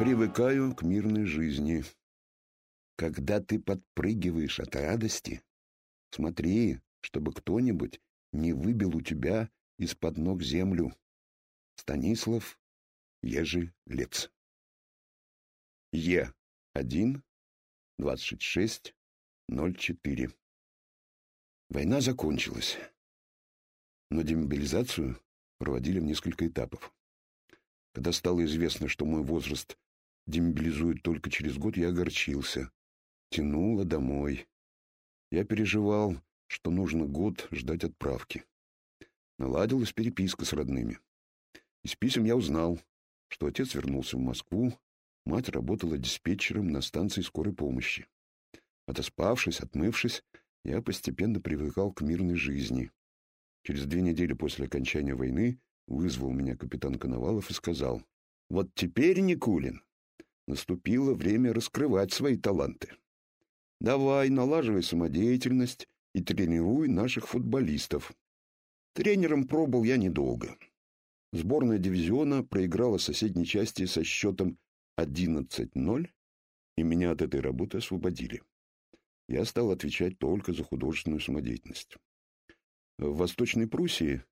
Привыкаю к мирной жизни. Когда ты подпрыгиваешь от радости, смотри, чтобы кто-нибудь не выбил у тебя из-под ног землю. Станислав Ежелец. Е1, 26, 04. Война закончилась, но демобилизацию проводили в несколько этапов. Когда стало известно, что мой возраст демобилизуют только через год, я огорчился. Тянуло домой. Я переживал, что нужно год ждать отправки. Наладилась переписка с родными. Из писем я узнал, что отец вернулся в Москву, мать работала диспетчером на станции скорой помощи. Отоспавшись, отмывшись, я постепенно привыкал к мирной жизни. Через две недели после окончания войны вызвал меня капитан Коновалов и сказал, «Вот теперь, Никулин, наступило время раскрывать свои таланты. Давай, налаживай самодеятельность и тренируй наших футболистов. Тренером пробыл я недолго. Сборная дивизиона проиграла соседней части со счетом 11-0, и меня от этой работы освободили. Я стал отвечать только за художественную самодеятельность. В Восточной Пруссии,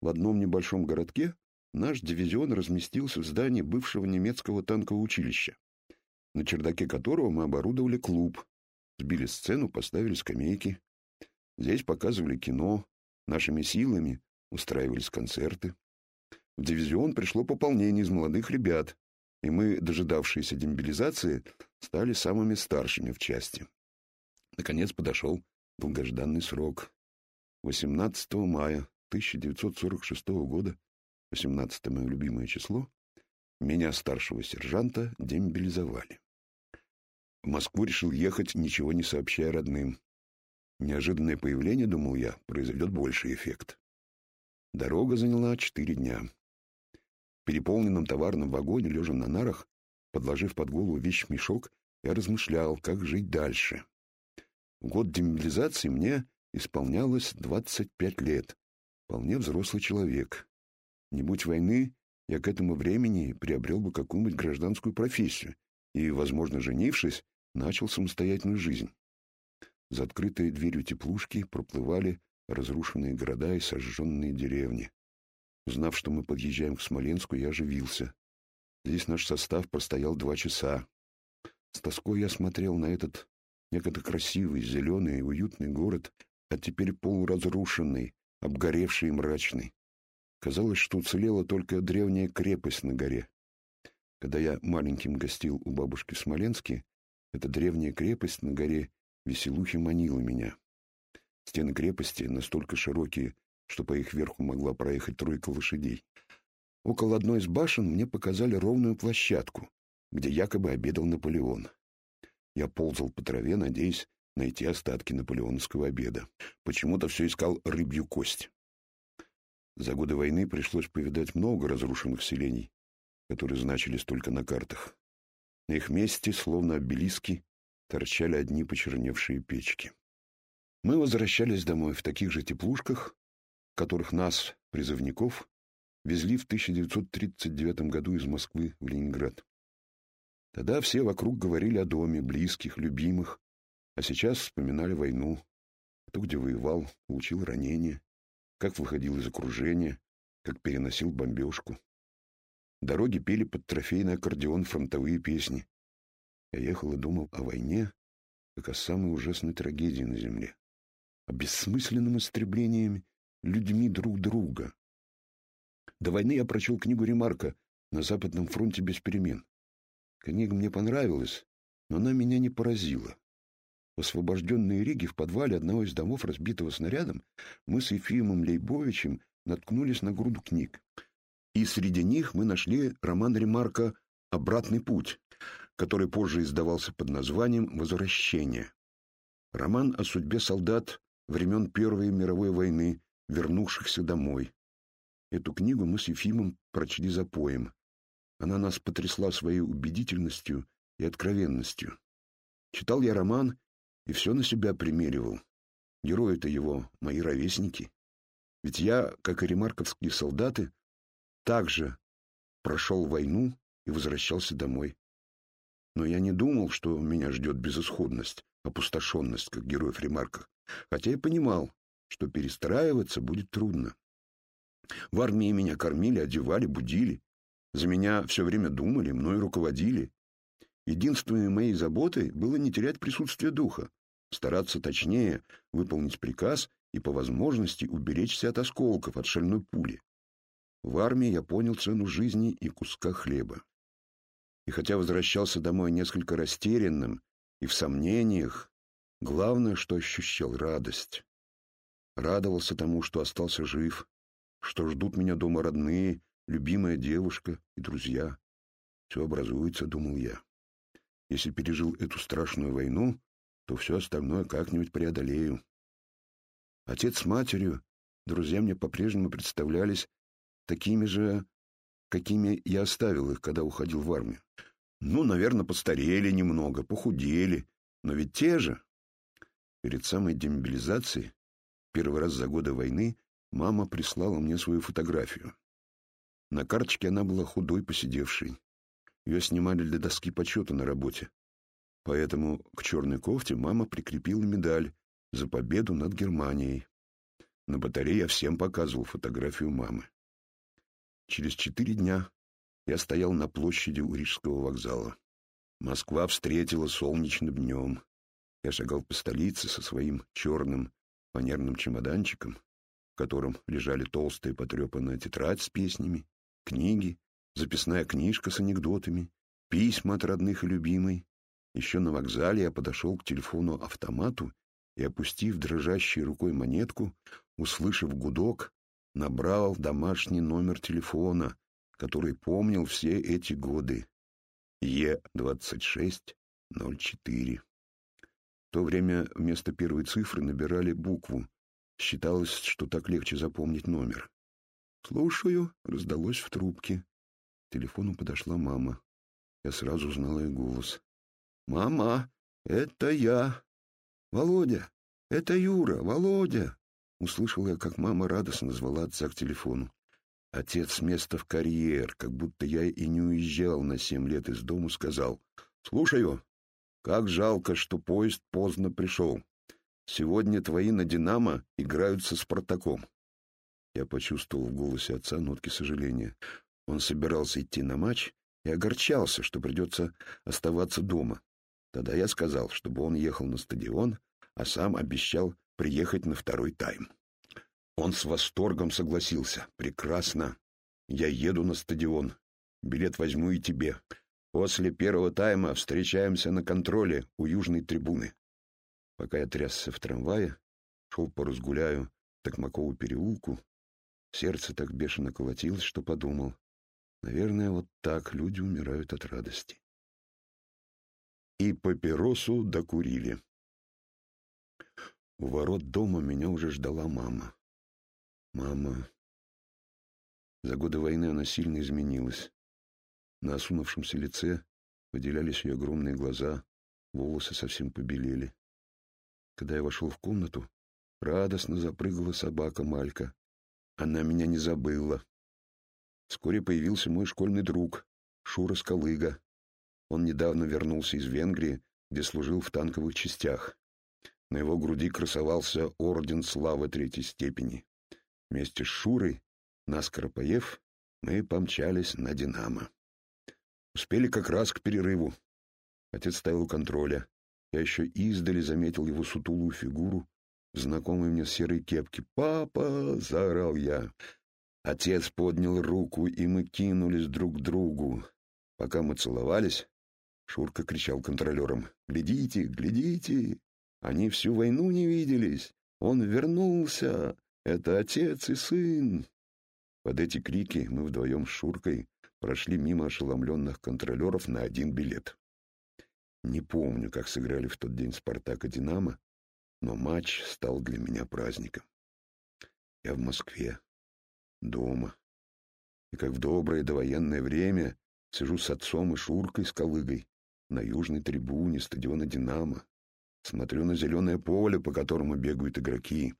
в одном небольшом городке, наш дивизион разместился в здании бывшего немецкого танкового училища, на чердаке которого мы оборудовали клуб, сбили сцену, поставили скамейки. Здесь показывали кино, нашими силами устраивались концерты. В дивизион пришло пополнение из молодых ребят, и мы, дожидавшиеся демобилизации, стали самыми старшими в части. Наконец подошел долгожданный срок. 18 мая 1946 года, 18 мое любимое число, меня, старшего сержанта, демобилизовали. В Москву решил ехать, ничего не сообщая родным. Неожиданное появление, думал я, произведет больший эффект. Дорога заняла четыре дня переполненном товарном вагоне, лежа на нарах, подложив под голову вещь-мешок, я размышлял, как жить дальше. В год демобилизации мне исполнялось 25 лет. Вполне взрослый человек. Не будь войны, я к этому времени приобрел бы какую-нибудь гражданскую профессию и, возможно, женившись, начал самостоятельную жизнь. За открытой дверью теплушки проплывали разрушенные города и сожженные деревни. Узнав, что мы подъезжаем к Смоленску, я оживился. Здесь наш состав простоял два часа. С тоской я смотрел на этот некогда красивый, зеленый и уютный город, а теперь полуразрушенный, обгоревший и мрачный. Казалось, что уцелела только древняя крепость на горе. Когда я маленьким гостил у бабушки в Смоленске, эта древняя крепость на горе веселухи манила меня. Стены крепости настолько широкие, что по их верху могла проехать тройка лошадей. Около одной из башен мне показали ровную площадку, где якобы обедал Наполеон. Я ползал по траве, надеясь найти остатки наполеоновского обеда. Почему-то все искал рыбью кость. За годы войны пришлось повидать много разрушенных селений, которые значились только на картах. На их месте, словно обелиски, торчали одни почерневшие печки. Мы возвращались домой в таких же теплушках, которых нас, призывников, везли в 1939 году из Москвы в Ленинград. Тогда все вокруг говорили о доме, близких, любимых, а сейчас вспоминали войну, кто где воевал, получил ранение, как выходил из окружения, как переносил бомбежку. Дороги пели под трофейный аккордеон фронтовые песни. Я ехал и думал о войне, как о самой ужасной трагедии на земле, о бессмысленном истреблении людьми друг друга. До войны я прочел книгу Ремарка «На Западном фронте без перемен». Книга мне понравилась, но она меня не поразила. Освобожденной Риге в подвале одного из домов, разбитого снарядом, мы с Ефимом Лейбовичем наткнулись на груду книг. И среди них мы нашли роман Ремарка «Обратный путь», который позже издавался под названием «Возвращение». Роман о судьбе солдат времен Первой мировой войны, вернувшихся домой. Эту книгу мы с Ефимом прочли за поем. Она нас потрясла своей убедительностью и откровенностью. Читал я роман и все на себя примеривал. Герои-то его мои ровесники. Ведь я, как и ремарковские солдаты, также прошел войну и возвращался домой. Но я не думал, что меня ждет безысходность, опустошенность, как герой в ремарках, хотя и понимал, что перестраиваться будет трудно. В армии меня кормили, одевали, будили. За меня все время думали, мной руководили. Единственной моей заботой было не терять присутствие духа, стараться точнее выполнить приказ и по возможности уберечься от осколков, от шальной пули. В армии я понял цену жизни и куска хлеба. И хотя возвращался домой несколько растерянным и в сомнениях, главное, что ощущал радость. Радовался тому, что остался жив, что ждут меня дома родные, любимая девушка и друзья. Все образуется, думал я. Если пережил эту страшную войну, то все остальное как-нибудь преодолею. Отец с матерью, друзья мне по-прежнему представлялись такими же, какими я оставил их, когда уходил в армию. Ну, наверное, постарели немного, похудели, но ведь те же. Перед самой демобилизацией, первый раз за годы войны, мама прислала мне свою фотографию. На карточке она была худой, посидевшей. Ее снимали для доски почета на работе. Поэтому к черной кофте мама прикрепила медаль за победу над Германией. На батарее я всем показывал фотографию мамы. Через четыре дня я стоял на площади у Рижского вокзала. Москва встретила солнечным днем. Я шагал по столице со своим черным фанерным чемоданчиком, в котором лежали толстая потрепанная тетрадь с песнями, книги, записная книжка с анекдотами, письма от родных и любимой. Еще на вокзале я подошел к телефону-автомату и, опустив дрожащей рукой монетку, услышав гудок, набрал домашний номер телефона, который помнил все эти годы. Е-2604. В то время вместо первой цифры набирали букву. Считалось, что так легче запомнить номер. «Слушаю», — раздалось в трубке. К телефону подошла мама. Я сразу узнал ее голос. «Мама, это я!» «Володя, это Юра, Володя!» Услышал я, как мама радостно звала отца к телефону. Отец место в карьер, как будто я и не уезжал на семь лет из дому, сказал. «Слушаю. Как жалко, что поезд поздно пришел. Сегодня твои на «Динамо» играют со «Спартаком». Я почувствовал в голосе отца нотки сожаления. Он собирался идти на матч и огорчался, что придется оставаться дома. Тогда я сказал, чтобы он ехал на стадион, а сам обещал приехать на второй тайм. Он с восторгом согласился. «Прекрасно. Я еду на стадион. Билет возьму и тебе. После первого тайма встречаемся на контроле у южной трибуны». Пока я трясся в трамвае, шел по разгуляю Токмакову переулку, сердце так бешено колотилось, что подумал, наверное, вот так люди умирают от радости. И папиросу докурили. У ворот дома меня уже ждала мама. Мама... За годы войны она сильно изменилась. На осунувшемся лице выделялись ее огромные глаза, волосы совсем побелели. Когда я вошел в комнату, радостно запрыгала собака Малька. Она меня не забыла. Вскоре появился мой школьный друг, Шура Скалыга. Он недавно вернулся из Венгрии, где служил в танковых частях. На его груди красовался орден славы третьей степени. Вместе с Шурой, наскоро поев, мы помчались на «Динамо». Успели как раз к перерыву. Отец у контроля. Я еще издали заметил его сутулую фигуру знакомой мне серой кепке. «Папа!» — заорал я. Отец поднял руку, и мы кинулись друг к другу. Пока мы целовались, Шурка кричал контролерам. «Глядите, глядите! Они всю войну не виделись! Он вернулся! Это отец и сын!» Под эти крики мы вдвоем с Шуркой прошли мимо ошеломленных контролеров на один билет. Не помню, как сыграли в тот день «Спартак» и «Динамо», но матч стал для меня праздником. Я в Москве, дома, и как в доброе довоенное время сижу с отцом и Шуркой с Колыгой на южной трибуне стадиона «Динамо». Смотрю на зеленое поле, по которому бегают игроки.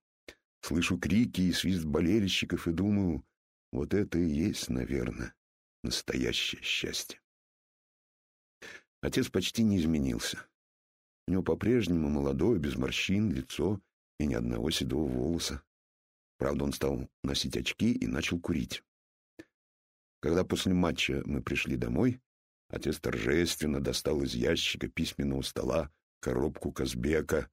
Слышу крики и свист болельщиков и думаю, вот это и есть, наверное, настоящее счастье. Отец почти не изменился. У него по-прежнему молодое, без морщин, лицо и ни одного седого волоса. Правда, он стал носить очки и начал курить. Когда после матча мы пришли домой, отец торжественно достал из ящика письменного стола коробку Казбека,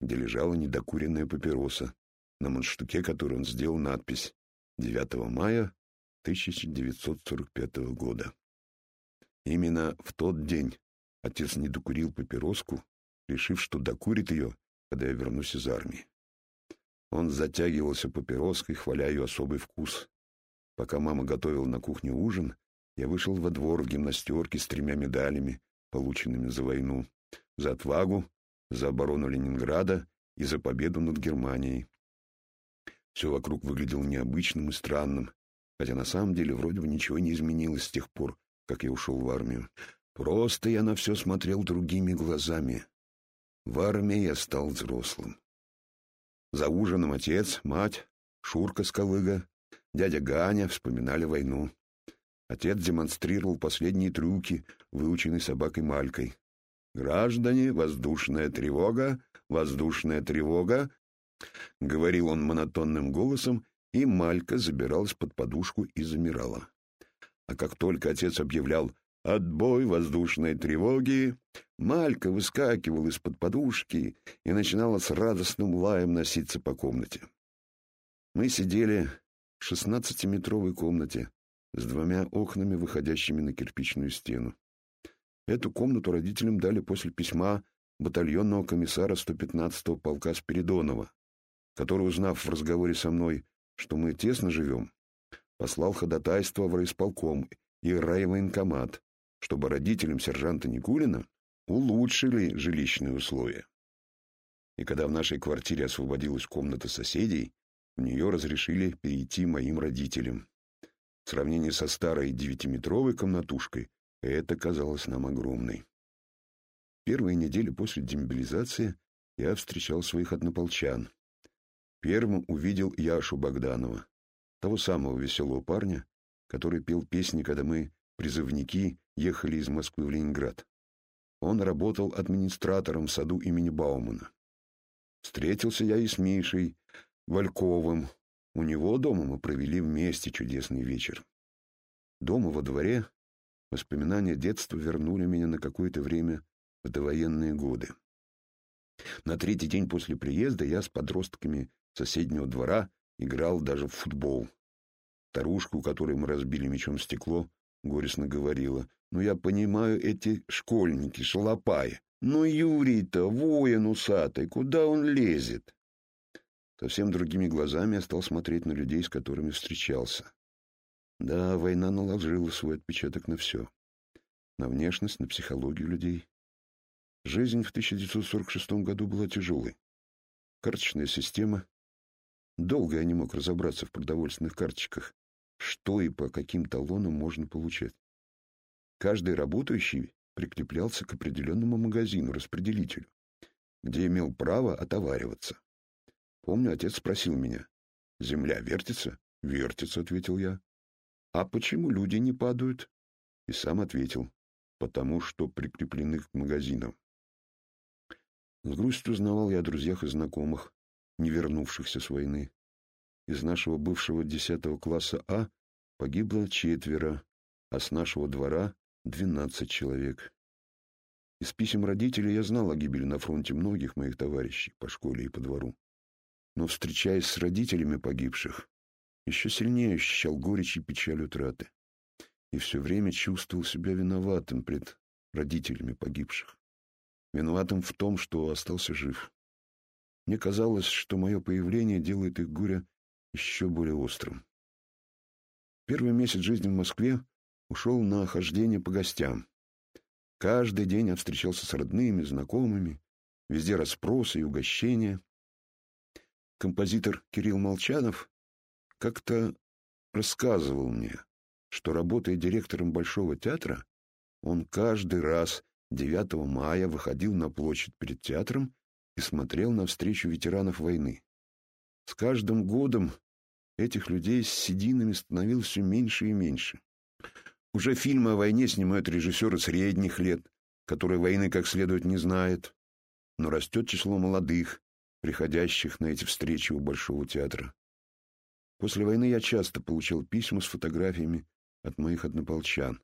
где лежала недокуренная папироса, на манштуке которой он сделал надпись «9 мая 1945 года». Именно в тот день отец не докурил папироску, решив, что докурит ее, когда я вернусь из армии. Он затягивался папироской, хваля ее особый вкус. Пока мама готовила на кухне ужин, я вышел во двор в гимнастерке с тремя медалями, полученными за войну, за отвагу, за оборону Ленинграда и за победу над Германией. Все вокруг выглядело необычным и странным, хотя на самом деле вроде бы ничего не изменилось с тех пор, как я ушел в армию. Просто я на все смотрел другими глазами. В армии я стал взрослым. За ужином отец, мать, Шурка Скалыга, дядя Ганя вспоминали войну. Отец демонстрировал последние трюки, выученные собакой Малькой. «Граждане, воздушная тревога, воздушная тревога!» — говорил он монотонным голосом, и Малька забиралась под подушку и замирала. А как только отец объявлял «отбой воздушной тревоги», Малька выскакивала из-под подушки и начинала с радостным лаем носиться по комнате. Мы сидели в шестнадцатиметровой комнате с двумя окнами, выходящими на кирпичную стену. Эту комнату родителям дали после письма батальонного комиссара 115-го полка Спиридонова, который, узнав в разговоре со мной, что мы тесно живем, послал ходатайство в райисполком и райвоенкомат, чтобы родителям сержанта Никулина улучшили жилищные условия. И когда в нашей квартире освободилась комната соседей, в нее разрешили перейти моим родителям. В сравнении со старой девятиметровой комнатушкой это казалось нам огромной. Первые недели после демобилизации я встречал своих однополчан. Первым увидел Яшу Богданова, того самого веселого парня, который пел песни, когда мы, призывники, ехали из Москвы в Ленинград. Он работал администратором в саду имени Баумана. Встретился я и с Мишей Вальковым. У него дома мы провели вместе чудесный вечер. Дома во дворе воспоминания детства вернули меня на какое-то время в довоенные годы. На третий день после приезда я с подростками соседнего двора играл даже в футбол. Старушка, у которой мы разбили мечом стекло, горестно говорила. «Ну, я понимаю, эти школьники, шалопаи. Но Юрий-то, воин усатый, куда он лезет?» Совсем другими глазами я стал смотреть на людей, с которыми встречался. Да, война наложила свой отпечаток на все. На внешность, на психологию людей. Жизнь в 1946 году была тяжелой. Карточная система. Долго я не мог разобраться в продовольственных карточках, что и по каким талонам можно получать. Каждый работающий прикреплялся к определенному магазину-распределителю, где имел право отовариваться. Помню, отец спросил меня, «Земля вертится?» «Вертится», — ответил я. «А почему люди не падают?» И сам ответил, «Потому что прикреплены к магазинам». С грустью узнавал я о друзьях и знакомых, не вернувшихся с войны. Из нашего бывшего десятого класса А погибло четверо, а с нашего двора — двенадцать человек. Из писем родителей я знал о гибели на фронте многих моих товарищей по школе и по двору. Но, встречаясь с родителями погибших, еще сильнее ощущал горечь и печаль утраты. И все время чувствовал себя виноватым пред родителями погибших. Виноватым в том, что остался жив. Мне казалось, что мое появление делает их горе еще более острым. Первый месяц жизни в Москве ушел на хождение по гостям. Каждый день я встречался с родными, знакомыми, везде расспросы и угощения. Композитор Кирилл Молчанов как-то рассказывал мне, что, работая директором Большого театра, он каждый раз 9 мая выходил на площадь перед театром и смотрел на встречу ветеранов войны. С каждым годом Этих людей с сединами становилось все меньше и меньше. Уже фильмы о войне снимают режиссеры средних лет, которая войны как следует не знает, но растет число молодых, приходящих на эти встречи у Большого театра. После войны я часто получал письма с фотографиями от моих однополчан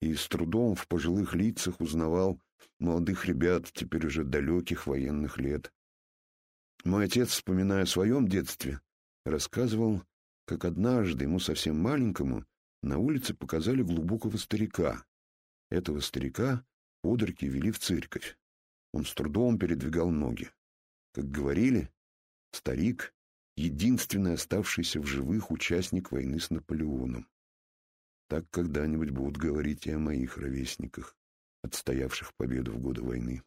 и с трудом в пожилых лицах узнавал молодых ребят, теперь уже далеких военных лет. Мой отец, вспоминая о своем детстве, рассказывал, как однажды ему совсем маленькому на улице показали глубокого старика. Этого старика подорки вели в церковь. Он с трудом передвигал ноги. Как говорили, старик — единственный оставшийся в живых участник войны с Наполеоном. Так когда-нибудь будут говорить и о моих ровесниках, отстоявших победу в годы войны.